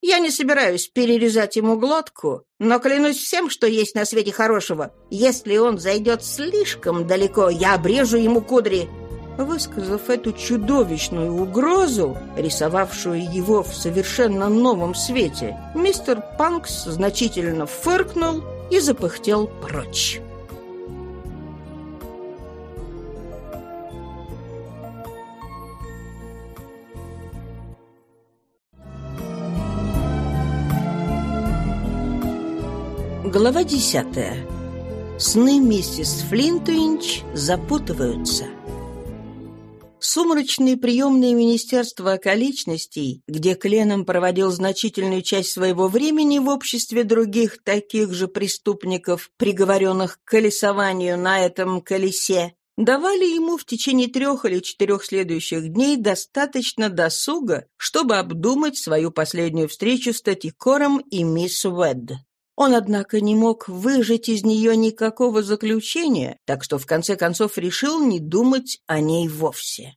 Я не собираюсь перерезать ему глотку, но клянусь всем, что есть на свете хорошего. Если он зайдет слишком далеко, я обрежу ему кудри». Высказав эту чудовищную угрозу, рисовавшую его в совершенно новом свете, мистер Панкс значительно фыркнул и запыхтел прочь. Глава десятая. Сны миссис Флинтуинч запутываются. Сумрачные приемные министерства околичностей, где Кленом проводил значительную часть своего времени в обществе других таких же преступников, приговоренных к колесованию на этом колесе, давали ему в течение трех или четырех следующих дней достаточно досуга, чтобы обдумать свою последнюю встречу с Татикором и мисс Уэдд. Он, однако, не мог выжать из нее никакого заключения, так что в конце концов решил не думать о ней вовсе.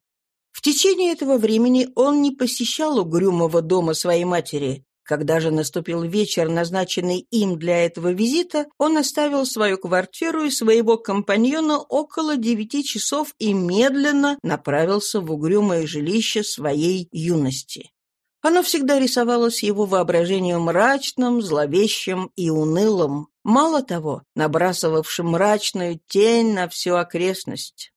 В течение этого времени он не посещал угрюмого дома своей матери. Когда же наступил вечер, назначенный им для этого визита, он оставил свою квартиру и своего компаньона около девяти часов и медленно направился в угрюмое жилище своей юности. Оно всегда рисовалось его воображению мрачным, зловещим и унылым, мало того, набрасывавшим мрачную тень на всю окрестность.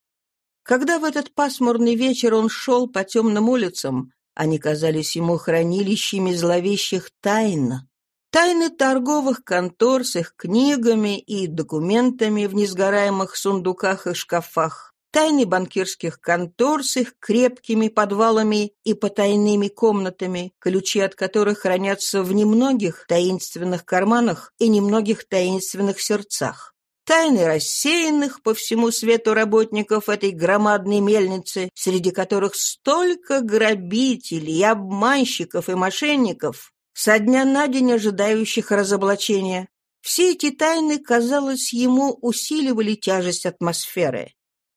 Когда в этот пасмурный вечер он шел по темным улицам, они казались ему хранилищами зловещих тайн. Тайны торговых контор с их книгами и документами в несгораемых сундуках и шкафах тайны банкирских контор с их крепкими подвалами и потайными комнатами, ключи от которых хранятся в немногих таинственных карманах и немногих таинственных сердцах. Тайны рассеянных по всему свету работников этой громадной мельницы, среди которых столько грабителей, обманщиков и мошенников, со дня на день ожидающих разоблачения. Все эти тайны, казалось, ему усиливали тяжесть атмосферы.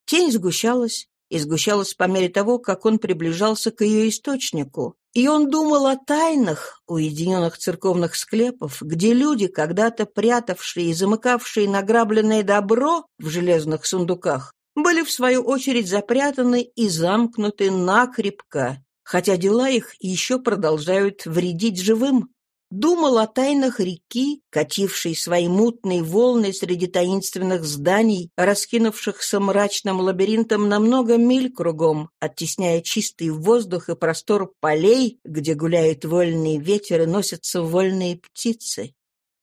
Тень сгущалась, и сгущалась по мере того, как он приближался к ее источнику. И он думал о тайнах уединенных церковных склепов, где люди, когда-то прятавшие и замыкавшие награбленное добро в железных сундуках, были, в свою очередь, запрятаны и замкнуты накрепко, хотя дела их еще продолжают вредить живым думал о тайнах реки, катившей свои мутные волны среди таинственных зданий, раскинувшихся мрачным лабиринтом на много миль кругом, оттесняя чистый воздух и простор полей, где гуляет вольный ветер и носятся вольные птицы.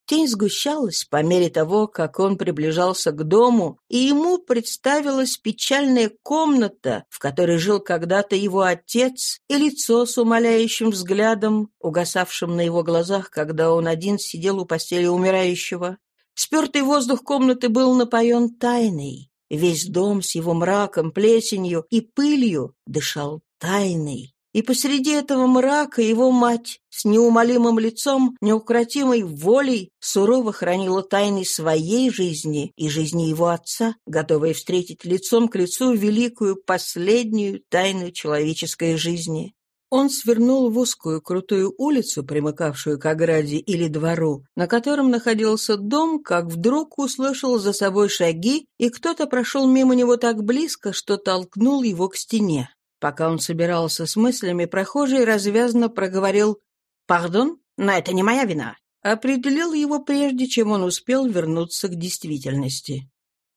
Тень сгущалась по мере того, как он приближался к дому, и ему представилась печальная комната, в которой жил когда-то его отец, и лицо с умоляющим взглядом, угасавшим на его глазах, когда он один сидел у постели умирающего. Спертый воздух комнаты был напоен тайной. Весь дом с его мраком, плесенью и пылью дышал тайной. И посреди этого мрака его мать с неумолимым лицом, неукротимой волей сурово хранила тайны своей жизни и жизни его отца, готовая встретить лицом к лицу великую последнюю тайну человеческой жизни. Он свернул в узкую крутую улицу, примыкавшую к ограде или двору, на котором находился дом, как вдруг услышал за собой шаги, и кто-то прошел мимо него так близко, что толкнул его к стене. Пока он собирался с мыслями, прохожий развязно проговорил «Пардон, но это не моя вина». Определил его прежде, чем он успел вернуться к действительности.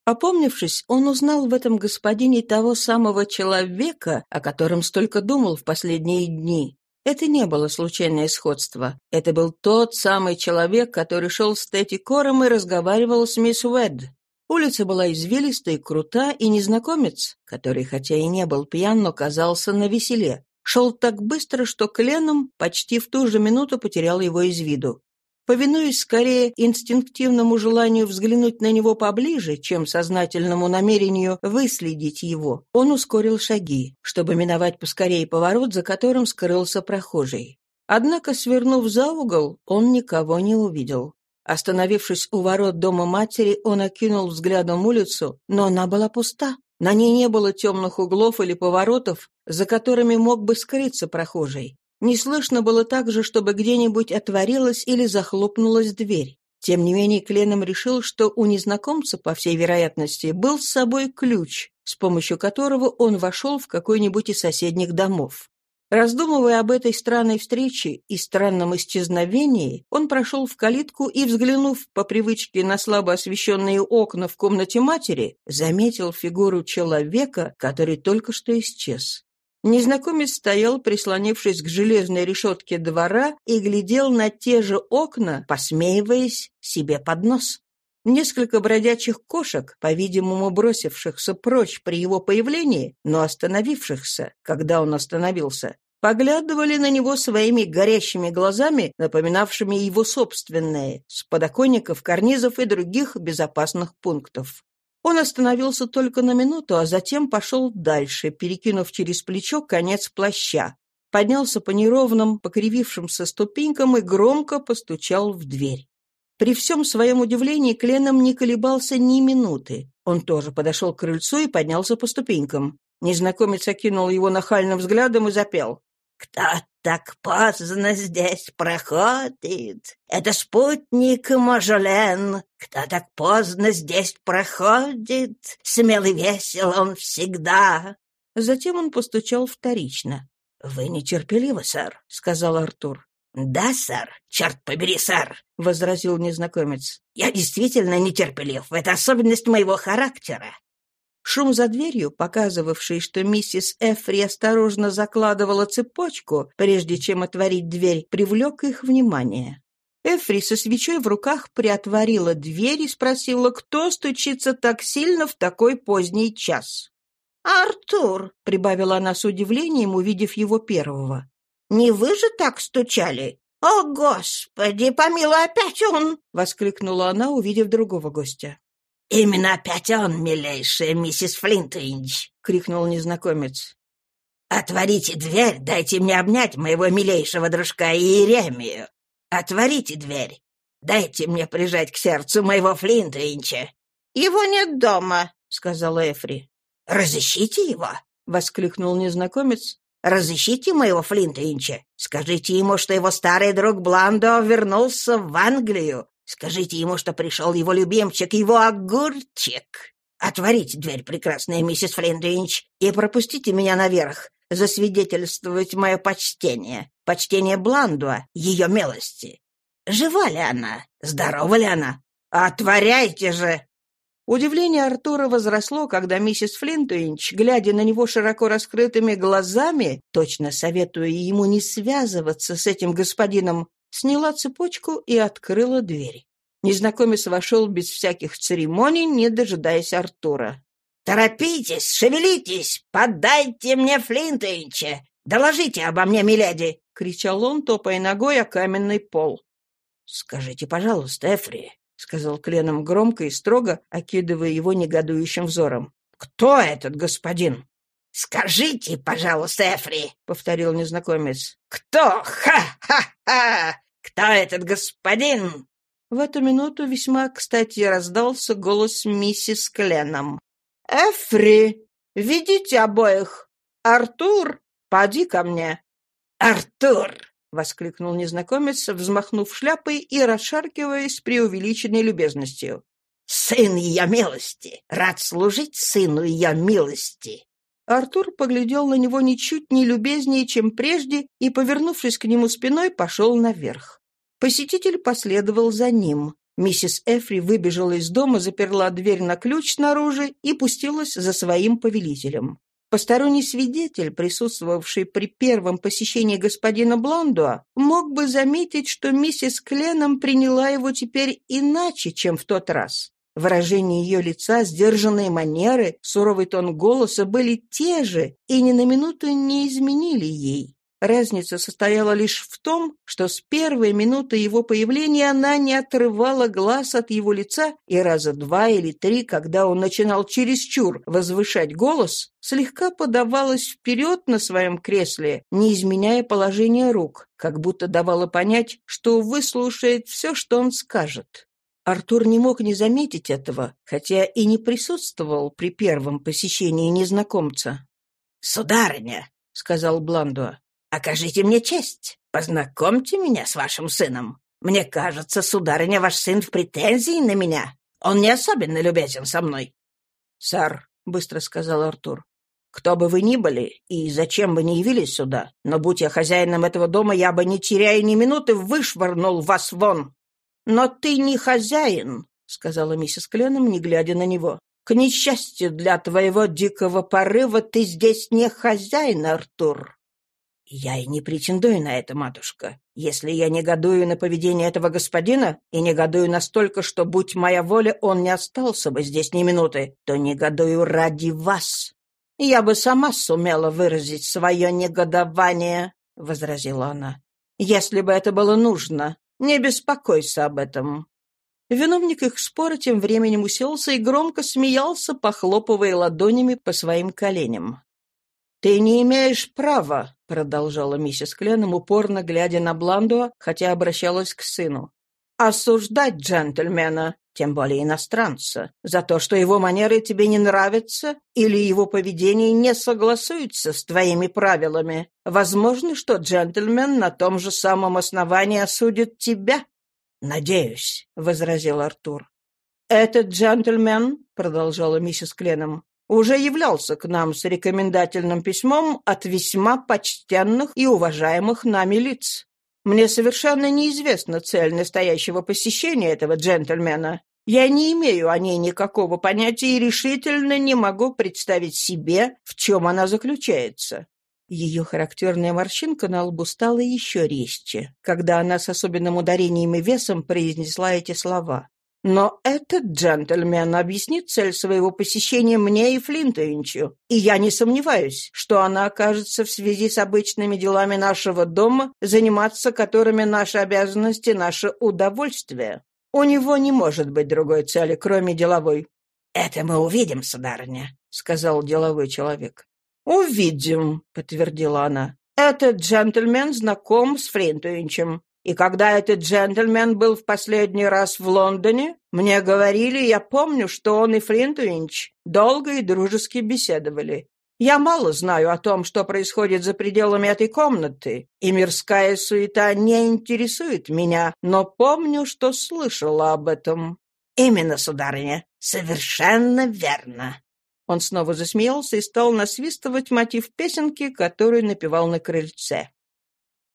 Опомнившись, он узнал в этом господине того самого человека, о котором столько думал в последние дни. Это не было случайное сходство. Это был тот самый человек, который шел с Тетти Кором и разговаривал с мисс Уэдд. Улица была извилиста и крута, и незнакомец, который хотя и не был пьян, но казался на веселе, шел так быстро, что Кленом почти в ту же минуту потерял его из виду. Повинуясь скорее инстинктивному желанию взглянуть на него поближе, чем сознательному намерению выследить его, он ускорил шаги, чтобы миновать поскорее поворот, за которым скрылся прохожий. Однако, свернув за угол, он никого не увидел. Остановившись у ворот дома матери, он окинул взглядом улицу, но она была пуста. На ней не было темных углов или поворотов, за которыми мог бы скрыться прохожий. Не слышно было также, чтобы где-нибудь отворилась или захлопнулась дверь. Тем не менее, Кленом решил, что у незнакомца, по всей вероятности, был с собой ключ, с помощью которого он вошел в какой-нибудь из соседних домов. Раздумывая об этой странной встрече и странном исчезновении, он прошел в калитку и, взглянув по привычке на слабо освещенные окна в комнате матери, заметил фигуру человека, который только что исчез. Незнакомец стоял, прислонившись к железной решетке двора, и глядел на те же окна, посмеиваясь себе под нос. Несколько бродячих кошек, по-видимому, бросившихся прочь при его появлении, но остановившихся, когда он остановился, поглядывали на него своими горящими глазами, напоминавшими его собственные, с подоконников, карнизов и других безопасных пунктов. Он остановился только на минуту, а затем пошел дальше, перекинув через плечо конец плаща. Поднялся по неровным, покривившимся ступенькам и громко постучал в дверь. При всем своем удивлении Кленом не колебался ни минуты. Он тоже подошел к крыльцу и поднялся по ступенькам. Незнакомец окинул его нахальным взглядом и запел. «Кто так поздно здесь проходит? Это спутник Можолен. Кто так поздно здесь проходит? Смелый весел он всегда». Затем он постучал вторично. «Вы нетерпеливы, сэр», — сказал Артур. «Да, сэр. Черт побери, сэр», — возразил незнакомец. «Я действительно нетерпелив. Это особенность моего характера». Шум за дверью, показывавший, что миссис Эфри осторожно закладывала цепочку, прежде чем отворить дверь, привлек их внимание. Эфри со свечой в руках приотворила дверь и спросила, кто стучится так сильно в такой поздний час. «Артур», — прибавила она с удивлением, увидев его первого. Не вы же так стучали? О, Господи, помилуй, опять он!» — воскликнула она, увидев другого гостя. «Именно опять он, милейшая миссис Флинтвинч!» — крикнул незнакомец. «Отворите дверь, дайте мне обнять моего милейшего дружка Иеремию. Отворите дверь, дайте мне прижать к сердцу моего Флинтвинча». «Его нет дома», — сказала Эфри. «Разыщите его!» — воскликнул незнакомец Разыщите моего Флинтвинча. Скажите ему, что его старый друг Бландо вернулся в Англию. Скажите ему, что пришел его любимчик, его огурчик. Отворите дверь, прекрасная миссис Флинтвинч, и пропустите меня наверх, засвидетельствовать мое почтение, почтение Бландуа, ее милости. Жива ли она? Здорова ли она? Отворяйте же!» Удивление Артура возросло, когда миссис Флинтуинч, глядя на него широко раскрытыми глазами, точно советуя ему не связываться с этим господином, сняла цепочку и открыла дверь. Незнакомец вошел без всяких церемоний, не дожидаясь Артура. «Торопитесь, шевелитесь! Подайте мне Флинтовича! Доложите обо мне, миледи!» — кричал он, топая ногой о каменный пол. «Скажите, пожалуйста, Эфри, — сказал Кленом громко и строго, окидывая его негодующим взором. «Кто этот господин?» «Скажите, пожалуйста, Эфри», — повторил незнакомец. «Кто? Ха-ха-ха! Кто этот господин?» В эту минуту весьма кстати раздался голос миссис Кленом. «Эфри, ведите обоих! Артур, поди ко мне!» «Артур!» — воскликнул незнакомец, взмахнув шляпой и расшаркиваясь преувеличенной любезностью. «Сын ее милости! Рад служить сыну ее милости!» Артур поглядел на него ничуть не любезнее, чем прежде, и, повернувшись к нему спиной, пошел наверх. Посетитель последовал за ним. Миссис Эфри выбежала из дома, заперла дверь на ключ снаружи и пустилась за своим повелителем. Посторонний свидетель, присутствовавший при первом посещении господина Бландуа, мог бы заметить, что миссис Кленом приняла его теперь иначе, чем в тот раз. Выражение ее лица, сдержанные манеры, суровый тон голоса были те же и ни на минуту не изменили ей. Разница состояла лишь в том, что с первой минуты его появления она не отрывала глаз от его лица, и раза два или три, когда он начинал чересчур возвышать голос, слегка подавалась вперед на своем кресле, не изменяя положение рук, как будто давала понять, что выслушает все, что он скажет. Артур не мог не заметить этого, хотя и не присутствовал при первом посещении незнакомца. «Сударыня», — сказал Бландуа, Окажите мне честь. Познакомьте меня с вашим сыном. Мне кажется, сударыня, ваш сын в претензии на меня. Он не особенно любезен со мной». «Сэр», — быстро сказал Артур, — «кто бы вы ни были и зачем бы ни явились сюда, но будь я хозяином этого дома, я бы, не теряя ни минуты, вышвырнул вас вон». «Но ты не хозяин», — сказала миссис Кленом, не глядя на него. «К несчастью для твоего дикого порыва ты здесь не хозяин, Артур». «Я и не претендую на это, матушка. Если я негодую на поведение этого господина, и негодую настолько, что, будь моя воля, он не остался бы здесь ни минуты, то негодую ради вас. Я бы сама сумела выразить свое негодование», — возразила она. «Если бы это было нужно, не беспокойся об этом». Виновник их спора тем временем уселся и громко смеялся, похлопывая ладонями по своим коленям. «Ты не имеешь права», — продолжала миссис Кленом, упорно глядя на Бландуа, хотя обращалась к сыну, «осуждать джентльмена, тем более иностранца, за то, что его манеры тебе не нравятся или его поведение не согласуется с твоими правилами. Возможно, что джентльмен на том же самом основании осудит тебя». «Надеюсь», — возразил Артур. «Этот джентльмен», — продолжала миссис Кленом, уже являлся к нам с рекомендательным письмом от весьма почтенных и уважаемых нами лиц. Мне совершенно неизвестна цель настоящего посещения этого джентльмена. Я не имею о ней никакого понятия и решительно не могу представить себе, в чем она заключается». Ее характерная морщинка на лбу стала еще резче, когда она с особенным ударением и весом произнесла эти слова. Но этот джентльмен объяснит цель своего посещения мне и Флинтовичу, и я не сомневаюсь, что она окажется в связи с обычными делами нашего дома, заниматься которыми наши обязанности, наше удовольствие. У него не может быть другой цели, кроме деловой. «Это мы увидим, сударыня», — сказал деловой человек. «Увидим», — подтвердила она. «Этот джентльмен знаком с Флинтовичем. И когда этот джентльмен был в последний раз в Лондоне, мне говорили, я помню, что он и Флинтуинч долго и дружески беседовали. Я мало знаю о том, что происходит за пределами этой комнаты, и мирская суета не интересует меня, но помню, что слышала об этом». «Именно, сударыня, совершенно верно». Он снова засмеялся и стал насвистывать мотив песенки, которую напевал на крыльце.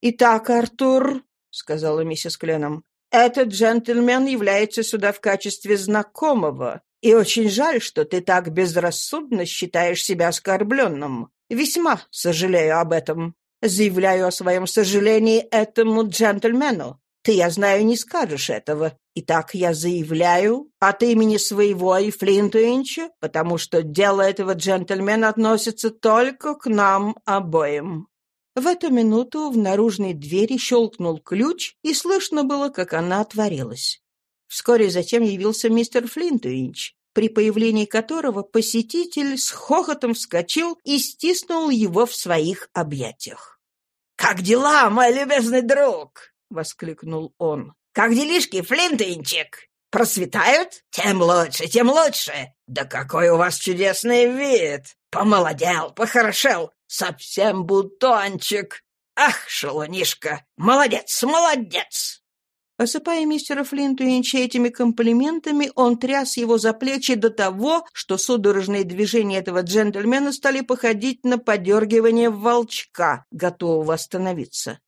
«Итак, Артур, — сказала миссис Кленом. «Этот джентльмен является сюда в качестве знакомого, и очень жаль, что ты так безрассудно считаешь себя оскорбленным. Весьма сожалею об этом. Заявляю о своем сожалении этому джентльмену. Ты, я знаю, не скажешь этого. Итак, я заявляю от имени своего и Флинтуинча, потому что дело этого джентльмена относится только к нам обоим. В эту минуту в наружной двери щелкнул ключ, и слышно было, как она отворилась. Вскоре затем явился мистер Флинтуинч, при появлении которого посетитель с хохотом вскочил и стиснул его в своих объятиях. «Как дела, мой любезный друг?» — воскликнул он. «Как делишки, Флинтуинчик? Просветают? Тем лучше, тем лучше! Да какой у вас чудесный вид! Помолодел, похорошел, Совсем бутончик. Ах, шалунишка, молодец, молодец!» Осыпая мистера Флинтуинча этими комплиментами, он тряс его за плечи до того, что судорожные движения этого джентльмена стали походить на подергивание волчка, готового остановиться.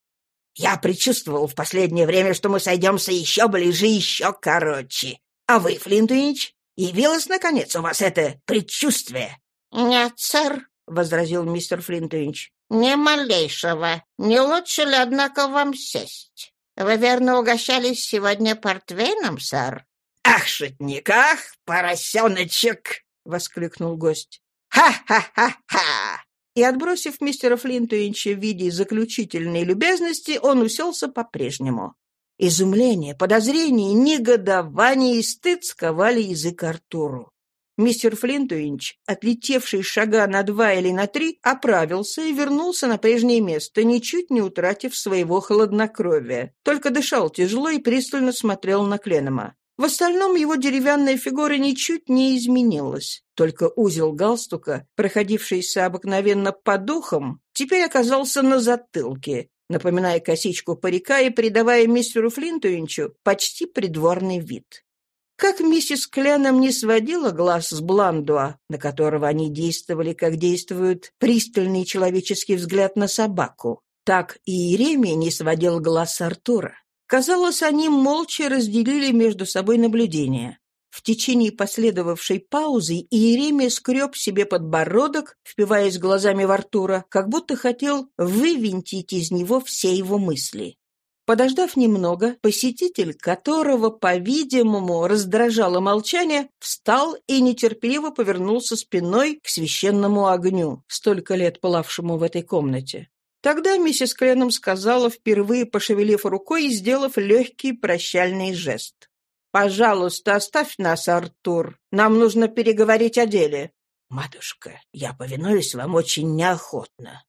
«Я предчувствовал в последнее время, что мы сойдемся еще ближе, еще короче. А вы, Флинтуинч, явилось, наконец, у вас это предчувствие?» «Нет, сэр», — возразил мистер Флинтович. «Ни малейшего. Не лучше ли, однако, вам сесть? Вы, верно, угощались сегодня портвейном, сэр?» «Ах, шутник, ах, поросеночек!» — воскликнул гость. «Ха-ха-ха-ха!» И, отбросив мистера Флинтуинча в виде заключительной любезности, он уселся по-прежнему. Изумление, подозрение, негодование и стыд сковали язык Артуру. Мистер Флинтуинч, отлетевший шага на два или на три, оправился и вернулся на прежнее место, ничуть не утратив своего хладнокровия. Только дышал тяжело и пристально смотрел на Кленома. В остальном его деревянная фигура ничуть не изменилась. Только узел галстука, проходившийся обыкновенно по духам, теперь оказался на затылке, напоминая косичку парика и придавая мистеру Флинтуинчу почти придворный вид. Как миссис Кленом не сводила глаз с Бландуа, на которого они действовали, как действует пристальный человеческий взгляд на собаку, так и Иеремия не сводил глаз с Артура. Казалось, они молча разделили между собой наблюдения. В течение последовавшей паузы Иеремия скреб себе подбородок, впиваясь глазами в Артура, как будто хотел вывинтить из него все его мысли. Подождав немного, посетитель, которого, по-видимому, раздражало молчание, встал и нетерпеливо повернулся спиной к священному огню, столько лет пылавшему в этой комнате. Тогда миссис Кленом сказала, впервые пошевелив рукой и сделав легкий прощальный жест. «Пожалуйста, оставь нас, Артур. Нам нужно переговорить о деле». «Матушка, я повинуюсь вам очень неохотно».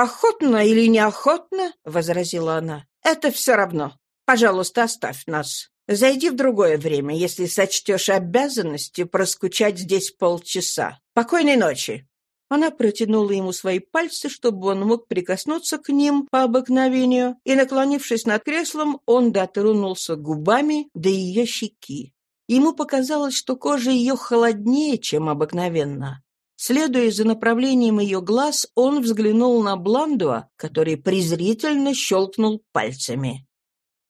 «Охотно или неохотно?» — возразила она. «Это все равно. Пожалуйста, оставь нас. Зайди в другое время, если сочтешь обязанностью проскучать здесь полчаса. Покойной ночи!» Она протянула ему свои пальцы, чтобы он мог прикоснуться к ним по обыкновению, и, наклонившись над креслом, он дотронулся губами до ее щеки. Ему показалось, что кожа ее холоднее, чем обыкновенно. Следуя за направлением ее глаз, он взглянул на Бландуа, который презрительно щелкнул пальцами.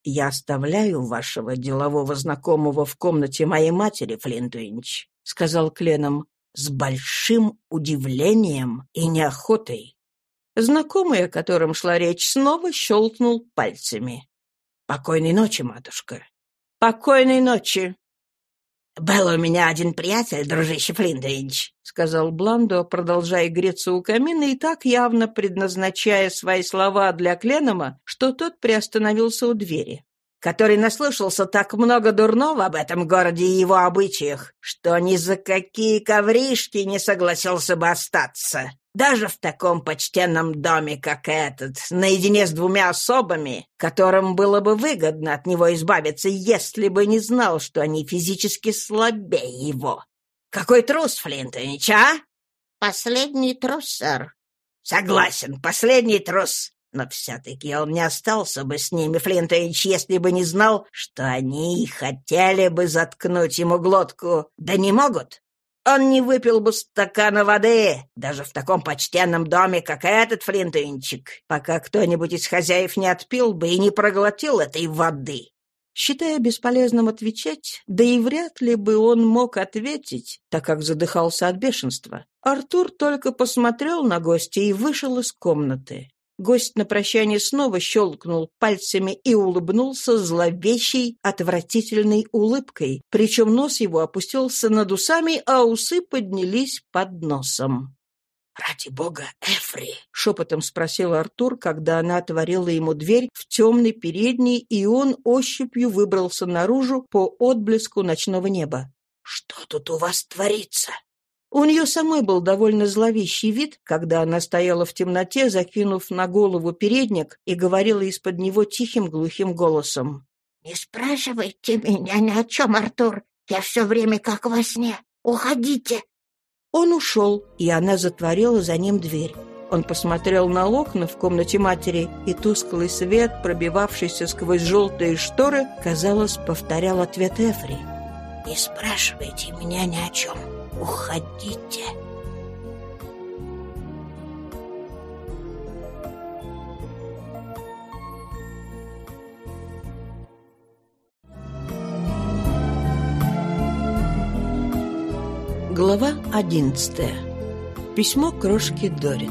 «Я оставляю вашего делового знакомого в комнате моей матери, Флинтвинч», — сказал Кленом, «с большим удивлением и неохотой». Знакомый, о котором шла речь, снова щелкнул пальцами. «Покойной ночи, матушка». «Покойной ночи», «Был у меня один приятель, дружище Флинтович», — сказал Бландо, продолжая греться у камина и так явно предназначая свои слова для Кленома, что тот приостановился у двери который наслышался так много дурного об этом городе и его обычаях, что ни за какие ковришки не согласился бы остаться. Даже в таком почтенном доме, как этот, наедине с двумя особами, которым было бы выгодно от него избавиться, если бы не знал, что они физически слабее его. Какой трус, Флинтович, а? Последний трус, сэр. Согласен, последний трус. Но все-таки он не остался бы с ними, Флинтович, если бы не знал, что они хотели бы заткнуть ему глотку. Да не могут. Он не выпил бы стакана воды, даже в таком почтенном доме, как этот флинтовинчик, пока кто-нибудь из хозяев не отпил бы и не проглотил этой воды. Считая бесполезным отвечать, да и вряд ли бы он мог ответить, так как задыхался от бешенства, Артур только посмотрел на гостя и вышел из комнаты. Гость на прощание снова щелкнул пальцами и улыбнулся зловещей, отвратительной улыбкой, причем нос его опустился над усами, а усы поднялись под носом. «Ради бога, Эфри!» — шепотом спросил Артур, когда она отворила ему дверь в темный передний, и он ощупью выбрался наружу по отблеску ночного неба. «Что тут у вас творится?» У нее самой был довольно зловещий вид, когда она стояла в темноте, закинув на голову передник и говорила из-под него тихим глухим голосом. «Не спрашивайте меня ни о чем, Артур. Я все время как во сне. Уходите!» Он ушел, и она затворила за ним дверь. Он посмотрел на окна в комнате матери, и тусклый свет, пробивавшийся сквозь желтые шторы, казалось, повторял ответ Эфри. «Не спрашивайте меня ни о чем. Уходите!» Глава одиннадцатая. Письмо крошки Дорит.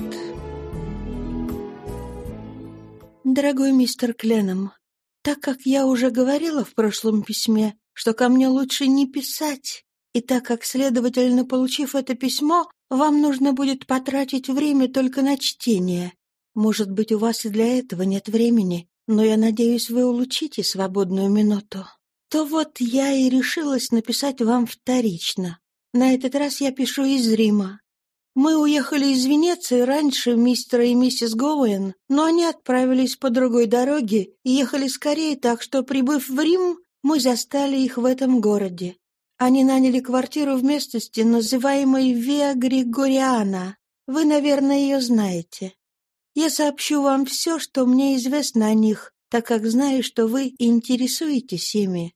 Дорогой мистер Кленом, так как я уже говорила в прошлом письме, что ко мне лучше не писать, и так как, следовательно, получив это письмо, вам нужно будет потратить время только на чтение. Может быть, у вас и для этого нет времени, но я надеюсь, вы улучшите свободную минуту. То вот я и решилась написать вам вторично. На этот раз я пишу из Рима. Мы уехали из Венеции раньше мистера и миссис Гоуэн, но они отправились по другой дороге и ехали скорее, так что, прибыв в Рим, Мы застали их в этом городе. Они наняли квартиру в местности, называемой Виа Григориана. Вы, наверное, ее знаете. Я сообщу вам все, что мне известно о них, так как знаю, что вы интересуетесь ими.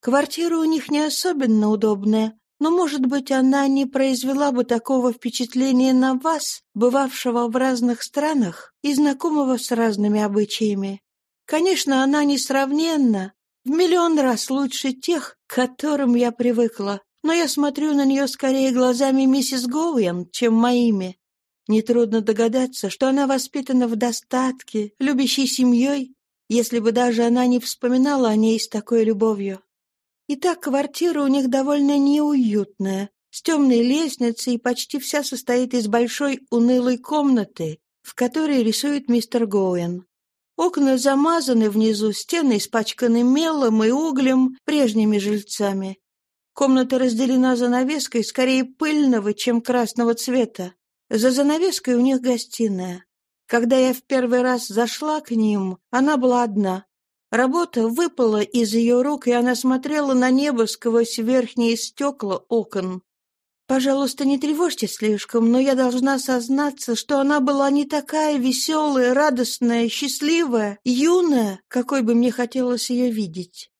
Квартира у них не особенно удобная, но, может быть, она не произвела бы такого впечатления на вас, бывавшего в разных странах и знакомого с разными обычаями. Конечно, она несравненна, в миллион раз лучше тех, к которым я привыкла, но я смотрю на нее скорее глазами миссис Гоуэн, чем моими. Нетрудно догадаться, что она воспитана в достатке, любящей семьей, если бы даже она не вспоминала о ней с такой любовью. Итак, квартира у них довольно неуютная, с темной лестницей и почти вся состоит из большой унылой комнаты, в которой рисует мистер Гоуэн. Окна замазаны внизу, стены испачканы мелом и углем прежними жильцами. Комната разделена занавеской скорее пыльного, чем красного цвета. За занавеской у них гостиная. Когда я в первый раз зашла к ним, она была одна. Работа выпала из ее рук, и она смотрела на небо сквозь верхние стекла окон. Пожалуйста, не тревожьте слишком, но я должна сознаться, что она была не такая веселая, радостная, счастливая, юная, какой бы мне хотелось ее видеть.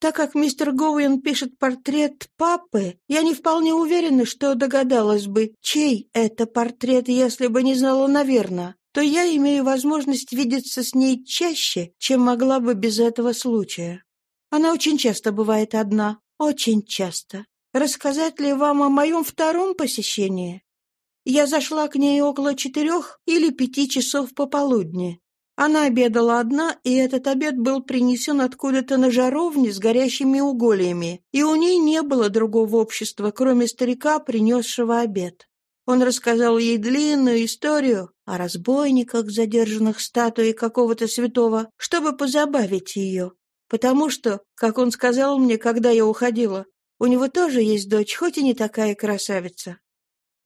Так как мистер Гоуэн пишет портрет папы, я не вполне уверена, что догадалась бы, чей это портрет, если бы не знала, наверное, то я имею возможность видеться с ней чаще, чем могла бы без этого случая. Она очень часто бывает одна, очень часто. Рассказать ли вам о моем втором посещении? Я зашла к ней около четырех или пяти часов пополудни. Она обедала одна, и этот обед был принесен откуда-то на жаровне с горящими угольями, и у ней не было другого общества, кроме старика, принесшего обед. Он рассказал ей длинную историю о разбойниках, задержанных статуей какого-то святого, чтобы позабавить ее. Потому что, как он сказал мне, когда я уходила, у него тоже есть дочь, хоть и не такая красавица.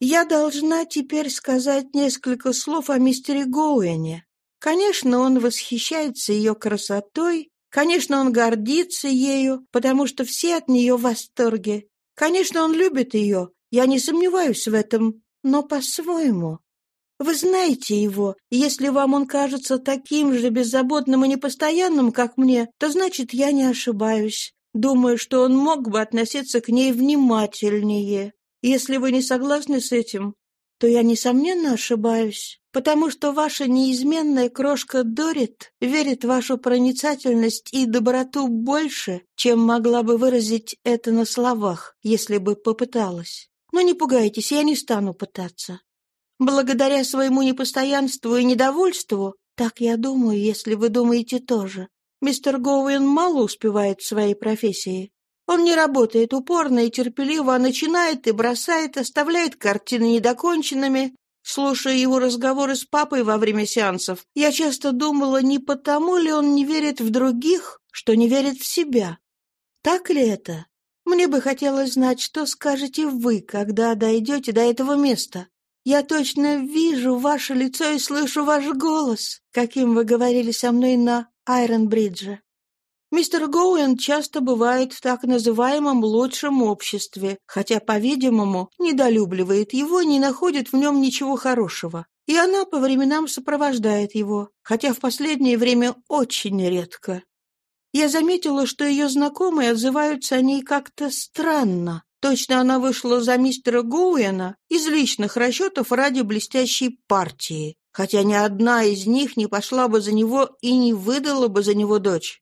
Я должна теперь сказать несколько слов о мистере Гоуэне. Конечно, он восхищается ее красотой, конечно, он гордится ею, потому что все от нее в восторге. Конечно, он любит ее, я не сомневаюсь в этом, но по-своему. Вы знаете его, если вам он кажется таким же беззаботным и непостоянным, как мне, то значит, я не ошибаюсь. Думаю, что он мог бы относиться к ней внимательнее. Если вы не согласны с этим, то я, несомненно, ошибаюсь, потому что ваша неизменная крошка Дорит верит в вашу проницательность и доброту больше, чем могла бы выразить это на словах, если бы попыталась. Но не пугайтесь, я не стану пытаться. Благодаря своему непостоянству и недовольству, так я думаю, если вы думаете тоже, мистер Гоуэн мало успевает в своей профессии. Он не работает упорно и терпеливо, а начинает и бросает, оставляет картины недоконченными. Слушая его разговоры с папой во время сеансов, я часто думала, не потому ли он не верит в других, что не верит в себя. Так ли это? Мне бы хотелось знать, что скажете вы, когда дойдете до этого места. Я точно вижу ваше лицо и слышу ваш голос, каким вы говорили со мной на Айрон-Бридже. Мистер Гоуэн часто бывает в так называемом лучшем обществе, хотя, по-видимому, недолюбливает его не находит в нем ничего хорошего. И она по временам сопровождает его, хотя в последнее время очень редко. Я заметила, что ее знакомые отзываются о ней как-то странно. Точно она вышла за мистера Гоуэна из личных расчетов ради блестящей партии, хотя ни одна из них не пошла бы за него и не выдала бы за него дочь.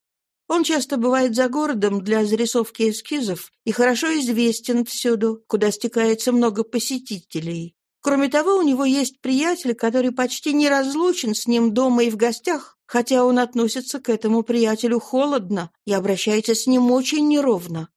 Он часто бывает за городом для зарисовки эскизов и хорошо известен всюду, куда стекается много посетителей. Кроме того, у него есть приятель, который почти не разлучен с ним дома и в гостях, хотя он относится к этому приятелю холодно и обращается с ним очень неровно.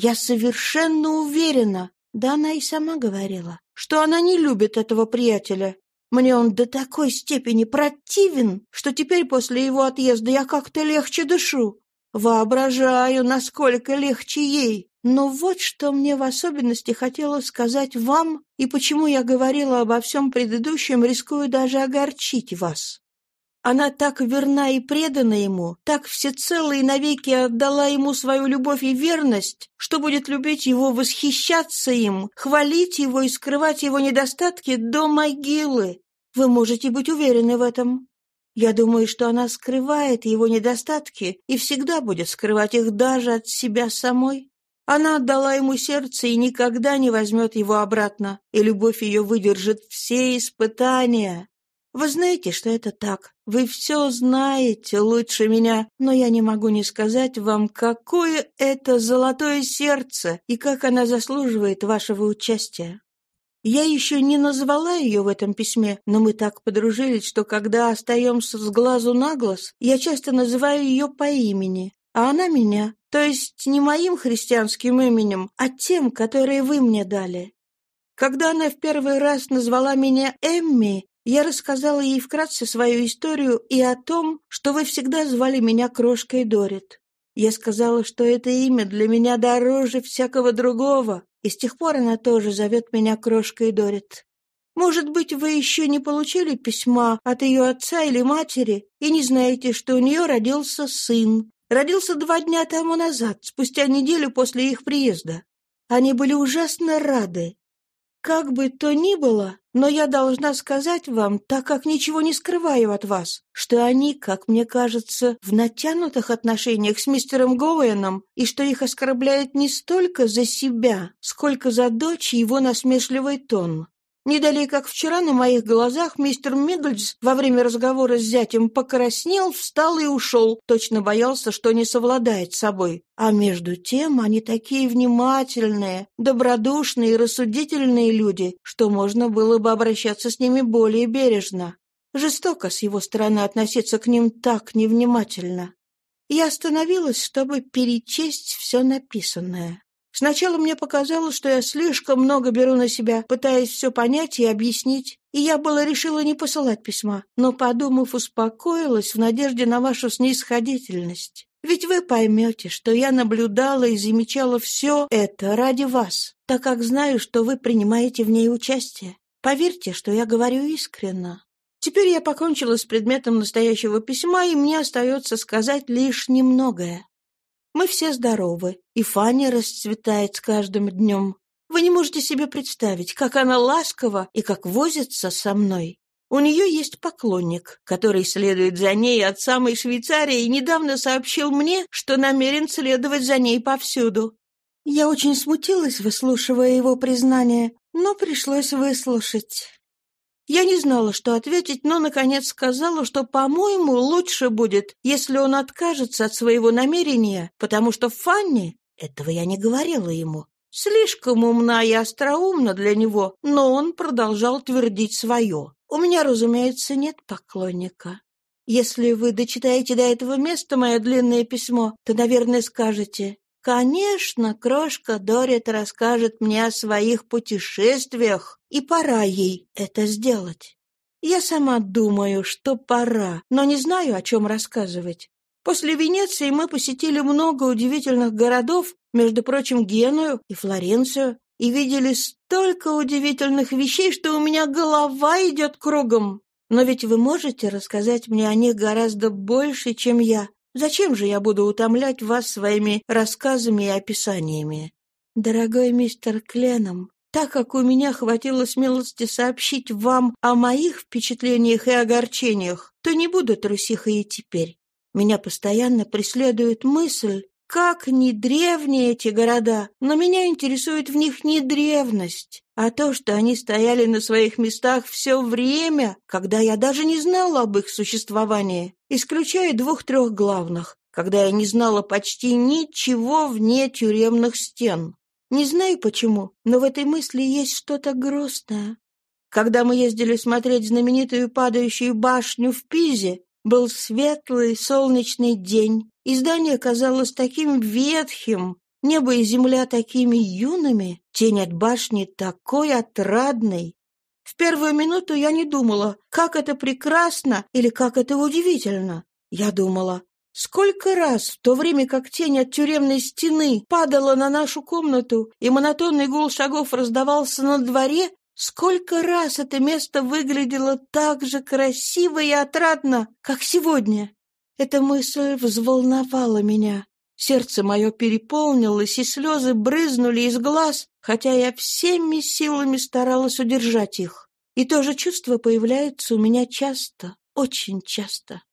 Я совершенно уверена, да она и сама говорила, что она не любит этого приятеля. Мне он до такой степени противен, что теперь после его отъезда я как-то легче дышу. Воображаю, насколько легче ей. Но вот что мне в особенности хотелось сказать вам, и почему я говорила обо всем предыдущем, рискую даже огорчить вас. Она так верна и предана ему, так всецело и навеки отдала ему свою любовь и верность, что будет любить его, восхищаться им, хвалить его и скрывать его недостатки до могилы. Вы можете быть уверены в этом. Я думаю, что она скрывает его недостатки и всегда будет скрывать их даже от себя самой. Она отдала ему сердце и никогда не возьмет его обратно, и любовь ее выдержит все испытания. Вы знаете, что это так. Вы все знаете лучше меня, но я не могу не сказать вам, какое это золотое сердце и как она заслуживает вашего участия. Я еще не назвала ее в этом письме, но мы так подружились, что когда остаемся с глазу на глаз, я часто называю ее по имени, а она меня, то есть не моим христианским именем, а тем, которое вы мне дали. Когда она в первый раз назвала меня Эмми, я рассказала ей вкратце свою историю и о том, что вы всегда звали меня Крошкой Дорит. Я сказала, что это имя для меня дороже всякого другого, и с тех пор она тоже зовет меня Крошкой Дорит. Может быть, вы еще не получили письма от ее отца или матери и не знаете, что у нее родился сын, Родился два дня тому назад, спустя неделю после их приезда. Они были ужасно рады. Как бы то ни было, но я должна сказать вам, так как ничего не скрываю от вас, что они, как мне кажется, в натянутых отношениях с мистером Гоуэном, и что их оскорбляет не столько за себя, сколько за дочь его насмешливый тон. Не далее, как вчера, на моих глазах мистер Миддлс во время разговора с зятем покраснел, встал и ушел, точно боялся, что не совладает с собой. А между тем они такие внимательные, добродушные и рассудительные люди, что можно было бы обращаться с ними более бережно. Жестоко с его стороны относиться к ним так невнимательно. Я остановилась, чтобы перечесть все написанное. Сначала мне показалось, что я слишком много беру на себя, пытаясь все понять и объяснить, и я было решила не посылать письма, но, подумав, успокоилась в надежде на вашу снисходительность. Ведь вы поймете, что я наблюдала и замечала все это ради вас, так как знаю, что вы принимаете в ней участие. Поверьте, что я говорю искренно. Теперь я покончила с предметом настоящего письма, и мне остается сказать лишь немногое. Мы все здоровы, и Фанни расцветает с каждым днем. Вы не можете себе представить, как она ласкова и как возится со мной. У нее есть поклонник, который следует за ней от самой Швейцарии и недавно сообщил мне, что намерен следовать за ней повсюду. Я очень смутилась, выслушивая его признание, но пришлось выслушать. Я не знала, что ответить, но, наконец, сказала, что, по-моему, лучше будет, если он откажется от своего намерения, потому что Фанни, этого я не говорила ему, слишком умна и остроумна для него, но он продолжал твердить свое. У меня, разумеется, нет поклонника. Если вы дочитаете до этого места мое длинное письмо, то, наверное, скажете, Конечно, крошка Дорит расскажет мне о своих путешествиях, и пора ей это сделать. Я сама думаю, что пора, но не знаю, о чем рассказывать. После Венеции мы посетили много удивительных городов, между прочим, Геную и Флоренцию, и видели столько удивительных вещей, что у меня голова идет кругом. Но ведь вы можете рассказать мне о них гораздо больше, чем я. Зачем же я буду утомлять вас своими рассказами и описаниями? Дорогой мистер Кленом, так как у меня хватило смелости сообщить вам о моих впечатлениях и огорчениях, то не буду трусихой и теперь. Меня постоянно преследует мысль, как не древние эти города, но меня интересует в них не древность, а то, что они стояли на своих местах все время, когда я даже не знала об их существовании, исключая двух-трех главных, когда я не знала почти ничего вне тюремных стен. Не знаю почему, но в этой мысли есть что-то грустное. Когда мы ездили смотреть знаменитую падающую башню в Пизе, был светлый солнечный день, и здание казалось таким ветхим, Небо и земля такими юными, тень от башни такой отрадной. В первую минуту я не думала, как это прекрасно или как это удивительно. Я думала, сколько раз в то время, как тень от тюремной стены падала на нашу комнату и монотонный гул шагов раздавался на дворе, Сколько раз это место выглядело так же красиво и отрадно, как сегодня. Эта мысль взволновала меня. Сердце мое переполнилось, и слезы брызнули из глаз, хотя я всеми силами старалась удержать их. И то же чувство появляется у меня часто, очень часто.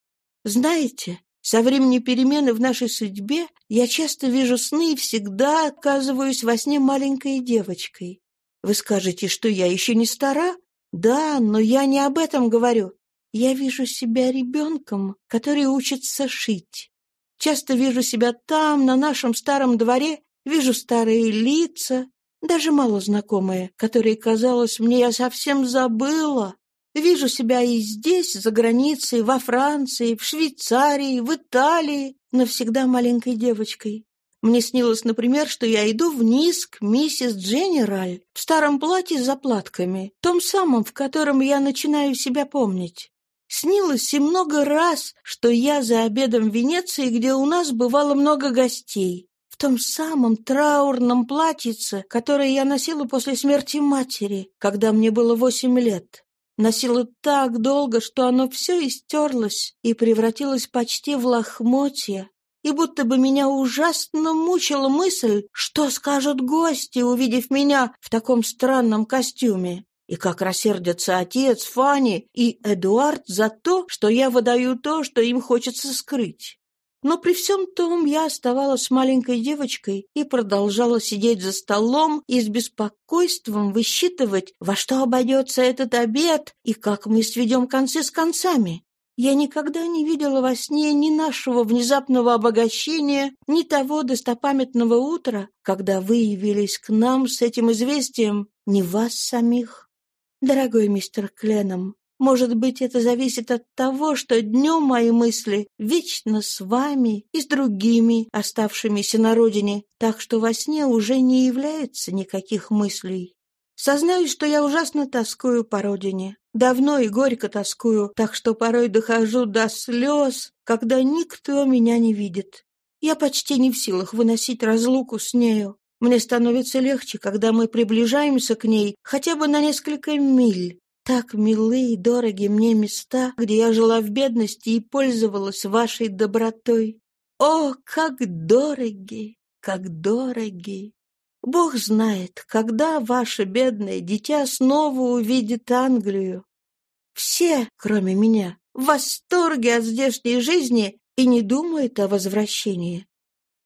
Знаете, со времени перемены в нашей судьбе я часто вижу сны и всегда оказываюсь во сне маленькой девочкой. Вы скажете, что я еще не стара? Да, но я не об этом говорю. Я вижу себя ребенком, который учится шить. Часто вижу себя там, на нашем старом дворе, вижу старые лица, даже мало знакомые, которые, казалось мне, я совсем забыла. Вижу себя и здесь, за границей, во Франции, в Швейцарии, в Италии, навсегда маленькой девочкой. Мне снилось, например, что я иду вниз к миссис Дженераль в старом платье с заплатками, том самом, в котором я начинаю себя помнить. Снилось и много раз, что я за обедом в Венеции, где у нас бывало много гостей, в том самом траурном платьице, которое я носила после смерти матери, когда мне было восемь лет. Носила так долго, что оно все истерлось и превратилось почти в лохмотья, и будто бы меня ужасно мучила мысль, что скажут гости, увидев меня в таком странном костюме. И как рассердятся отец, Фанни и Эдуард за то, что я выдаю то, что им хочется скрыть. Но при всем том я оставалась маленькой девочкой и продолжала сидеть за столом и с беспокойством высчитывать, во что обойдется этот обед и как мы сведем концы с концами. Я никогда не видела во сне ни нашего внезапного обогащения, ни того достопамятного утра, когда вы явились к нам с этим известием, ни вас самих. Дорогой мистер Кленом, может быть, это зависит от того, что днем мои мысли вечно с вами и с другими, оставшимися на родине, так что во сне уже не является никаких мыслей. Сознаюсь, что я ужасно тоскую по родине. Давно и горько тоскую, так что порой дохожу до слез, когда никто меня не видит. Я почти не в силах выносить разлуку с нею. Мне становится легче, когда мы приближаемся к ней хотя бы на несколько миль. Так милы и дороги мне места, где я жила в бедности и пользовалась вашей добротой. О, как дороги, как дороги! Бог знает, когда ваше бедное дитя снова увидит Англию. Все, кроме меня, в восторге от здешней жизни и не думают о возвращении.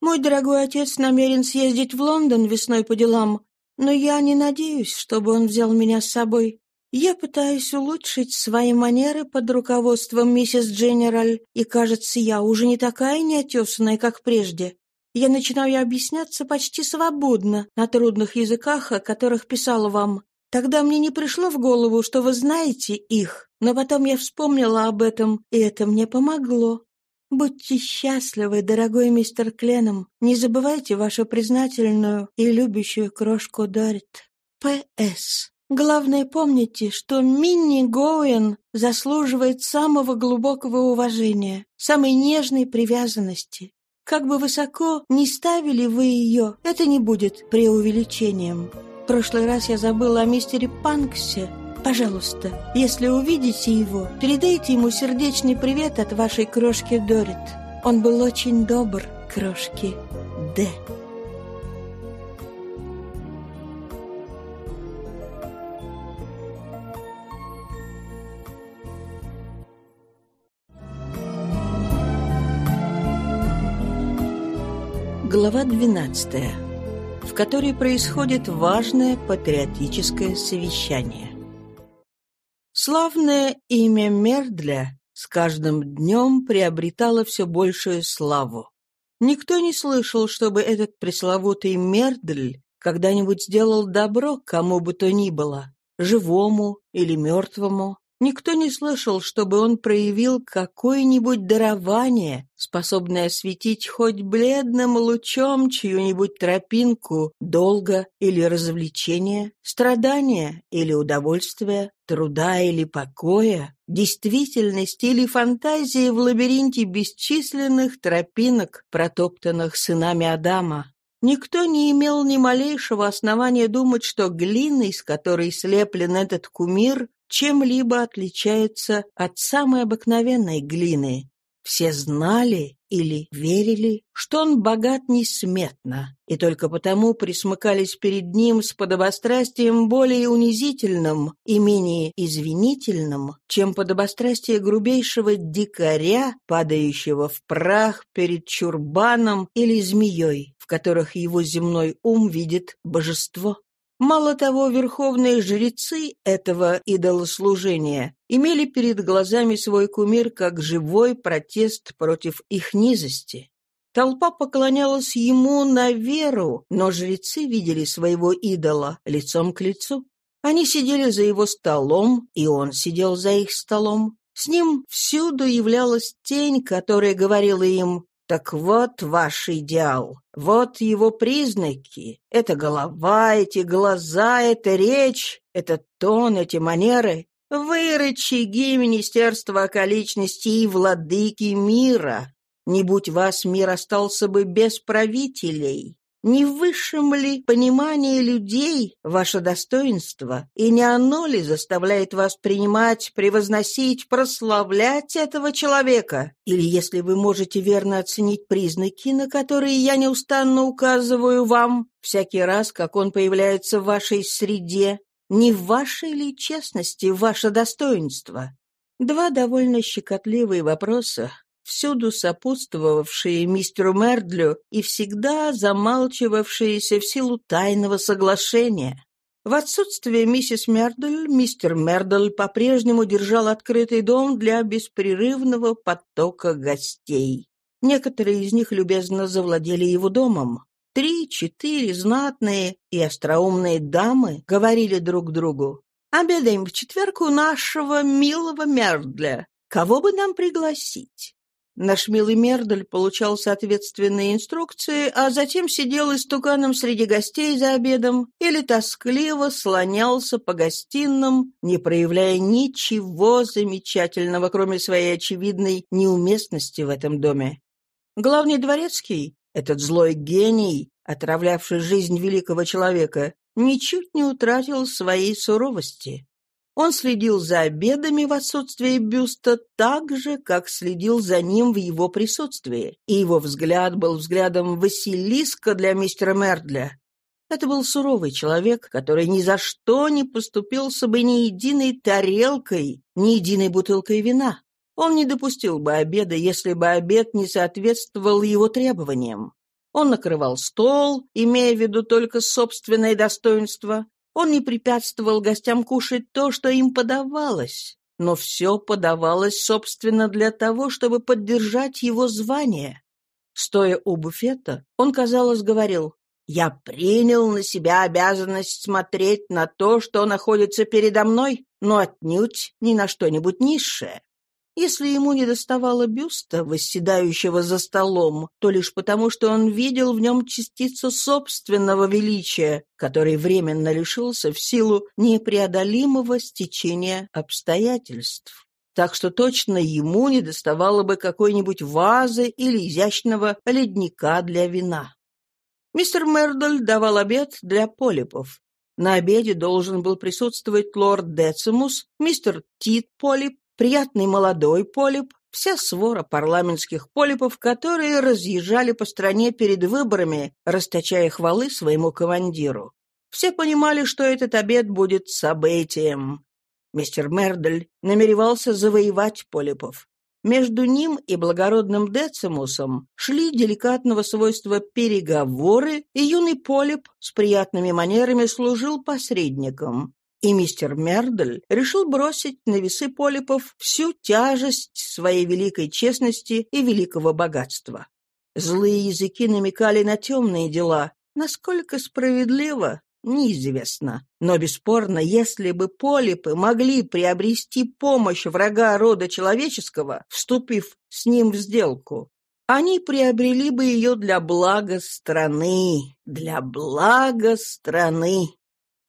Мой дорогой отец намерен съездить в Лондон весной по делам, но я не надеюсь, чтобы он взял меня с собой. Я пытаюсь улучшить свои манеры под руководством миссис Дженераль, и, кажется, я уже не такая неотесанная, как прежде. Я начинаю объясняться почти свободно на трудных языках, о которых писала вам. Тогда мне не пришло в голову, что вы знаете их, но потом я вспомнила об этом, и это мне помогло. Будьте счастливы, дорогой мистер Кленом. Не забывайте вашу признательную и любящую крошку Дорит. П.С. Главное, помните, что Минни Гоуэн заслуживает самого глубокого уважения, самой нежной привязанности. Как бы высоко ни ставили вы ее, это не будет преувеличением. В прошлый раз я забыла о мистере Панксе, Пожалуйста, если увидите его, передайте ему сердечный привет от вашей крошки Дорит. Он был очень добр, крошки Д. Глава 12, в которой происходит важное патриотическое совещание. Славное имя Мердля с каждым днем приобретало все большую славу. Никто не слышал, чтобы этот пресловутый Мердль когда-нибудь сделал добро кому бы то ни было, живому или мертвому. Никто не слышал, чтобы он проявил какое-нибудь дарование, способное осветить хоть бледным лучом чью-нибудь тропинку долга или развлечения, страдания или удовольствия, труда или покоя, действительности или фантазии в лабиринте бесчисленных тропинок, протоптанных сынами Адама. Никто не имел ни малейшего основания думать, что глина, из которой слеплен этот кумир, чем-либо отличается от самой обыкновенной глины. Все знали или верили, что он богат несметно, и только потому присмыкались перед ним с подобострастием более унизительным и менее извинительным, чем подобострастие грубейшего дикаря, падающего в прах перед чурбаном или змеей, в которых его земной ум видит божество. Мало того, верховные жрецы этого идолослужения имели перед глазами свой кумир как живой протест против их низости. Толпа поклонялась ему на веру, но жрецы видели своего идола лицом к лицу. Они сидели за его столом, и он сидел за их столом. С ним всюду являлась тень, которая говорила им так вот ваш идеал, вот его признаки. Это голова, эти глаза, это речь, это тон, эти манеры. Вы рычаги Министерства околичности и владыки мира. Не будь вас, мир остался бы без правителей. Не в высшем ли понимании людей ваше достоинство, и не оно ли заставляет вас принимать, превозносить, прославлять этого человека? Или если вы можете верно оценить признаки, на которые я неустанно указываю вам, всякий раз, как он появляется в вашей среде, не в вашей ли честности ваше достоинство? Два довольно щекотливые вопроса, всюду сопутствовавшие мистеру Мердлю и всегда замалчивавшиеся в силу тайного соглашения. В отсутствие миссис Мердль, мистер Мердль по-прежнему держал открытый дом для беспрерывного потока гостей. Некоторые из них любезно завладели его домом. Три-четыре знатные и остроумные дамы говорили друг другу. «Обедаем в четверг у нашего милого Мердля. Кого бы нам пригласить?» Наш милый Мердаль получал соответственные инструкции, а затем сидел истуканом среди гостей за обедом или тоскливо слонялся по гостиным, не проявляя ничего замечательного, кроме своей очевидной неуместности в этом доме. Главный дворецкий, этот злой гений, отравлявший жизнь великого человека, ничуть не утратил своей суровости. Он следил за обедами в отсутствие бюста так же, как следил за ним в его присутствии, и его взгляд был взглядом Василиска для мистера Мердля. Это был суровый человек, который ни за что не поступился бы ни единой тарелкой, ни единой бутылкой вина. Он не допустил бы обеда, если бы обед не соответствовал его требованиям. Он накрывал стол, имея в виду только собственное достоинство, он не препятствовал гостям кушать то, что им подавалось, но все подавалось, собственно, для того, чтобы поддержать его звание. Стоя у буфета, он, казалось, говорил, «Я принял на себя обязанность смотреть на то, что находится передо мной, но отнюдь не на что-нибудь низшее. Если ему не доставало бюста, восседающего за столом, то лишь потому, что он видел в нем частицу собственного величия, который временно лишился в силу непреодолимого стечения обстоятельств. Так что точно ему не доставало бы какой-нибудь вазы или изящного ледника для вина. Мистер Мердоль давал обед для полипов. На обеде должен был присутствовать лорд Децимус, мистер Тит Полип, приятный молодой полип, вся свора парламентских полипов, которые разъезжали по стране перед выборами, расточая хвалы своему командиру. Все понимали, что этот обед будет событием. Мистер Мердель намеревался завоевать полипов. Между ним и благородным Децимусом шли деликатного свойства переговоры, и юный полип с приятными манерами служил посредником. И мистер Мердель решил бросить на весы полипов всю тяжесть своей великой честности и великого богатства. Злые языки намекали на темные дела. Насколько справедливо, неизвестно. Но бесспорно, если бы полипы могли приобрести помощь врага рода человеческого, вступив с ним в сделку, они приобрели бы ее для блага страны, для блага страны.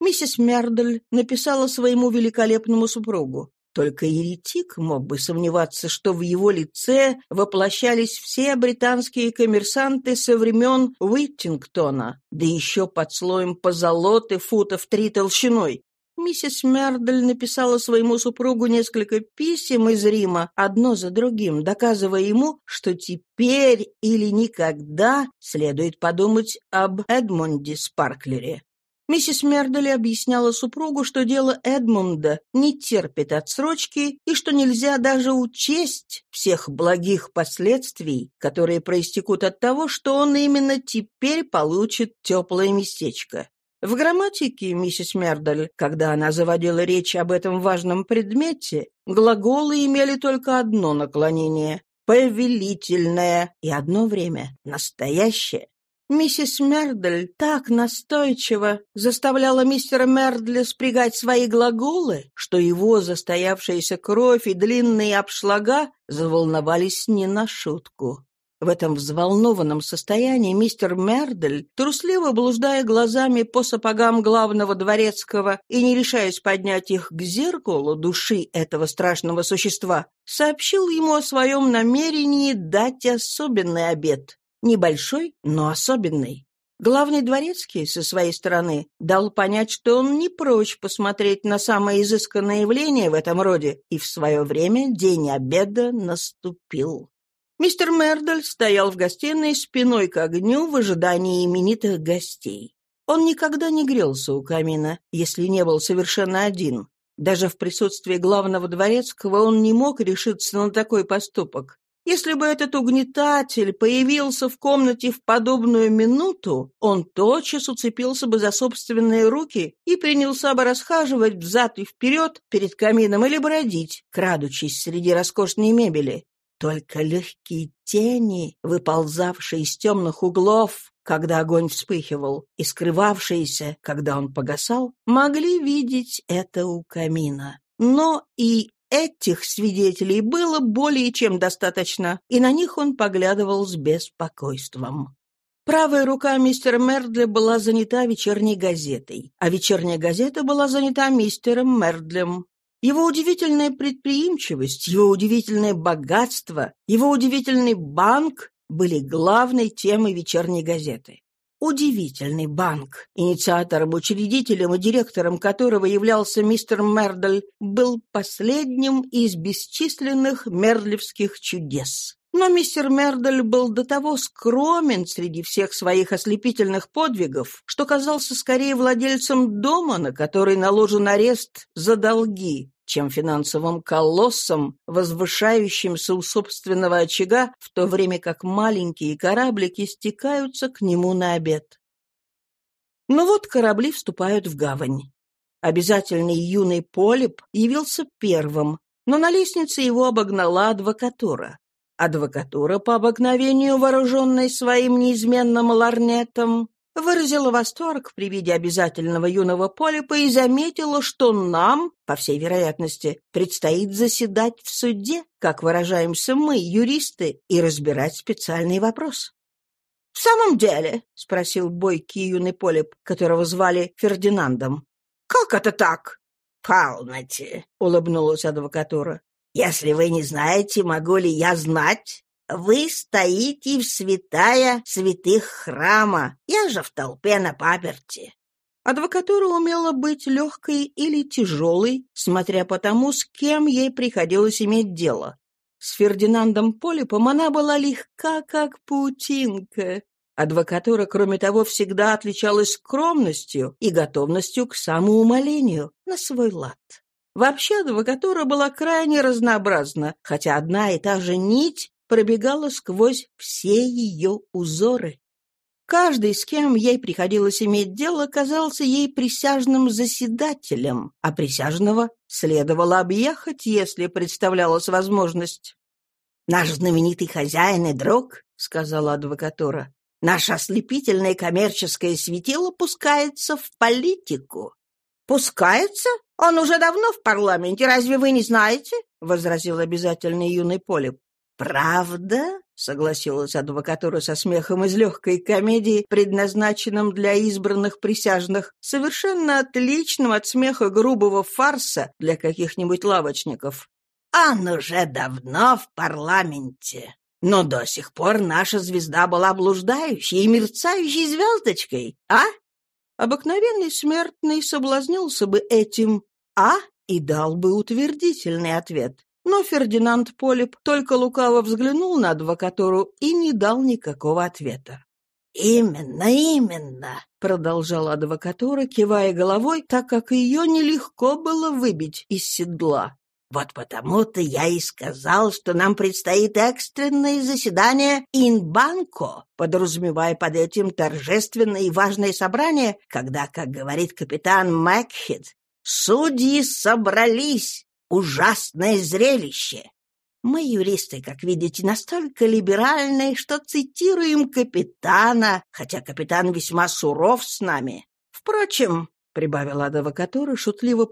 Миссис Мердель написала своему великолепному супругу. Только еретик мог бы сомневаться, что в его лице воплощались все британские коммерсанты со времен Уиттингтона, да еще под слоем позолоты футов три толщиной. Миссис Мердель написала своему супругу несколько писем из Рима, одно за другим, доказывая ему, что теперь или никогда следует подумать об Эдмунде Спарклере. Миссис Мердели объясняла супругу, что дело Эдмунда не терпит отсрочки и что нельзя даже учесть всех благих последствий, которые проистекут от того, что он именно теперь получит теплое местечко. В грамматике миссис Мердель, когда она заводила речь об этом важном предмете, глаголы имели только одно наклонение — повелительное и одно время — настоящее. Миссис Мердель так настойчиво заставляла мистера Мердля спрягать свои глаголы, что его застоявшаяся кровь и длинные обшлага заволновались не на шутку. В этом взволнованном состоянии мистер Мердель, трусливо блуждая глазами по сапогам главного дворецкого и не решаясь поднять их к зеркалу души этого страшного существа, сообщил ему о своем намерении дать особенный обед. Небольшой, но особенный. Главный дворецкий, со своей стороны, дал понять, что он не прочь посмотреть на самое изысканное явление в этом роде, и в свое время день обеда наступил. Мистер Мердель стоял в гостиной спиной к огню в ожидании именитых гостей. Он никогда не грелся у камина, если не был совершенно один. Даже в присутствии главного дворецкого он не мог решиться на такой поступок. Если бы этот угнетатель появился в комнате в подобную минуту, он тотчас уцепился бы за собственные руки и принялся бы расхаживать взад и вперед перед камином или бродить, крадучись среди роскошной мебели. Только легкие тени, выползавшие из темных углов, когда огонь вспыхивал, и скрывавшиеся, когда он погасал, могли видеть это у камина. Но и Этих свидетелей было более чем достаточно, и на них он поглядывал с беспокойством. Правая рука мистера Мердля была занята вечерней газетой, а вечерняя газета была занята мистером Мердлем. Его удивительная предприимчивость, его удивительное богатство, его удивительный банк были главной темой вечерней газеты. Удивительный банк, инициатором, учредителем и директором которого являлся мистер Мердель, был последним из бесчисленных мерлевских чудес. Но мистер Мердель был до того скромен среди всех своих ослепительных подвигов, что казался скорее владельцем дома, на который наложен арест за долги, чем финансовым колоссом, возвышающимся у собственного очага, в то время как маленькие кораблики стекаются к нему на обед. Ну вот корабли вступают в гавань. Обязательный юный полип явился первым, но на лестнице его обогнала адвокатура. Адвокатура, по обыкновению вооруженной своим неизменным ларнетом, выразила восторг при виде обязательного юного полипа и заметила, что нам, по всей вероятности, предстоит заседать в суде, как выражаемся мы, юристы, и разбирать специальный вопрос. «В самом деле?» — спросил бойкий юный полип, которого звали Фердинандом. «Как это так?» «Полноте», — улыбнулась адвокатура. «Если вы не знаете, могу ли я знать?» Вы стоите в святая святых храма, я же в толпе на паперти. Адвокатура умела быть легкой или тяжелой, смотря по тому, с кем ей приходилось иметь дело. С Фердинандом Полипом она была легка, как паутинка. Адвокатура, кроме того, всегда отличалась скромностью и готовностью к самоумолению на свой лад. Вообще адвокатура была крайне разнообразна, хотя одна и та же нить пробегала сквозь все ее узоры. Каждый, с кем ей приходилось иметь дело, казался ей присяжным заседателем, а присяжного следовало объехать, если представлялась возможность. «Наш знаменитый хозяин и друг», — сказала адвокатура, — «наше ослепительное коммерческое светило пускается в политику». «Пускается? Он уже давно в парламенте, разве вы не знаете?» — возразил обязательный юный Полип. «Правда?» — согласилась адвокатура со смехом из легкой комедии, предназначенном для избранных присяжных, совершенно отличным от смеха грубого фарса для каких-нибудь лавочников. «Он уже давно в парламенте. Но до сих пор наша звезда была блуждающей и мерцающей звездочкой, а?» Обыкновенный смертный соблазнился бы этим «а» и дал бы утвердительный ответ. Но Фердинанд Полип только лукаво взглянул на адвокатуру и не дал никакого ответа. «Именно, именно!» — продолжала адвокатура, кивая головой, так как ее нелегко было выбить из седла. «Вот потому-то я и сказал, что нам предстоит экстренное заседание инбанко, подразумевая под этим торжественное и важное собрание, когда, как говорит капитан Макхед, судьи собрались, Ужасное зрелище! Мы, юристы, как видите, настолько либеральные, что цитируем капитана, хотя капитан весьма суров с нами. Впрочем, — прибавила адвокатура, шутливо